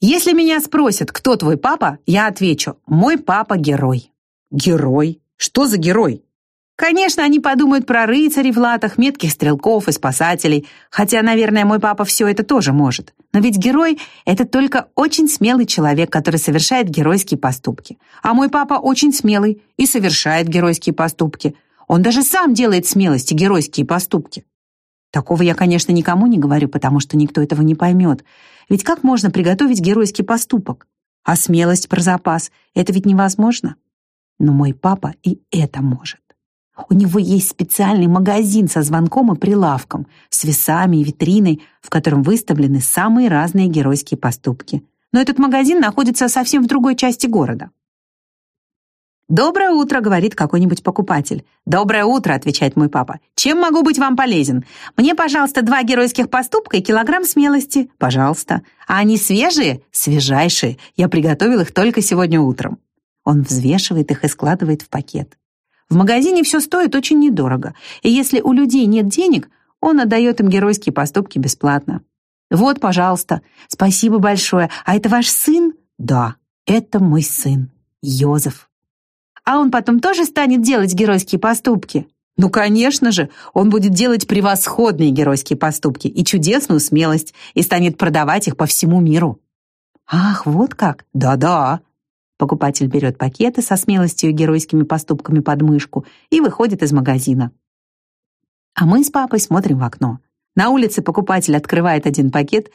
Если меня спросят, кто твой папа, я отвечу, мой папа герой. Герой? Что за герой? Конечно, они подумают про рыцарей в латах, метких стрелков и спасателей, хотя, наверное, мой папа все это тоже может. Но ведь герой — это только очень смелый человек, который совершает геройские поступки. А мой папа очень смелый и совершает геройские поступки. Он даже сам делает смелости геройские поступки. Такого я, конечно, никому не говорю, потому что никто этого не поймет. Ведь как можно приготовить геройский поступок? А смелость про запас — это ведь невозможно. Но мой папа и это может. У него есть специальный магазин со звонком и прилавком, с весами и витриной, в котором выставлены самые разные геройские поступки. Но этот магазин находится совсем в другой части города. «Доброе утро», — говорит какой-нибудь покупатель. «Доброе утро», — отвечает мой папа. «Чем могу быть вам полезен? Мне, пожалуйста, два геройских поступка и килограмм смелости. Пожалуйста. А они свежие? Свежайшие. Я приготовил их только сегодня утром». Он взвешивает их и складывает в пакет. В магазине все стоит очень недорого, и если у людей нет денег, он отдает им геройские поступки бесплатно. «Вот, пожалуйста. Спасибо большое. А это ваш сын?» «Да, это мой сын, Йозеф». «А он потом тоже станет делать геройские поступки?» «Ну, конечно же, он будет делать превосходные геройские поступки и чудесную смелость, и станет продавать их по всему миру». «Ах, вот как? Да-да. Покупатель берет пакеты со смелостью и геройскими поступками под мышку и выходит из магазина. А мы с папой смотрим в окно. На улице покупатель открывает один пакет,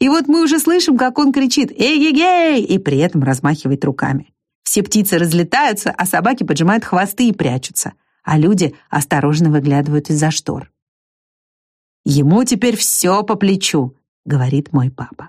и вот мы уже слышим, как он кричит «Эй-ей-ей!» и при этом размахивает руками. Все птицы разлетаются, а собаки поджимают хвосты и прячутся, а люди осторожно выглядывают из-за штор. «Ему теперь все по плечу», — говорит мой папа.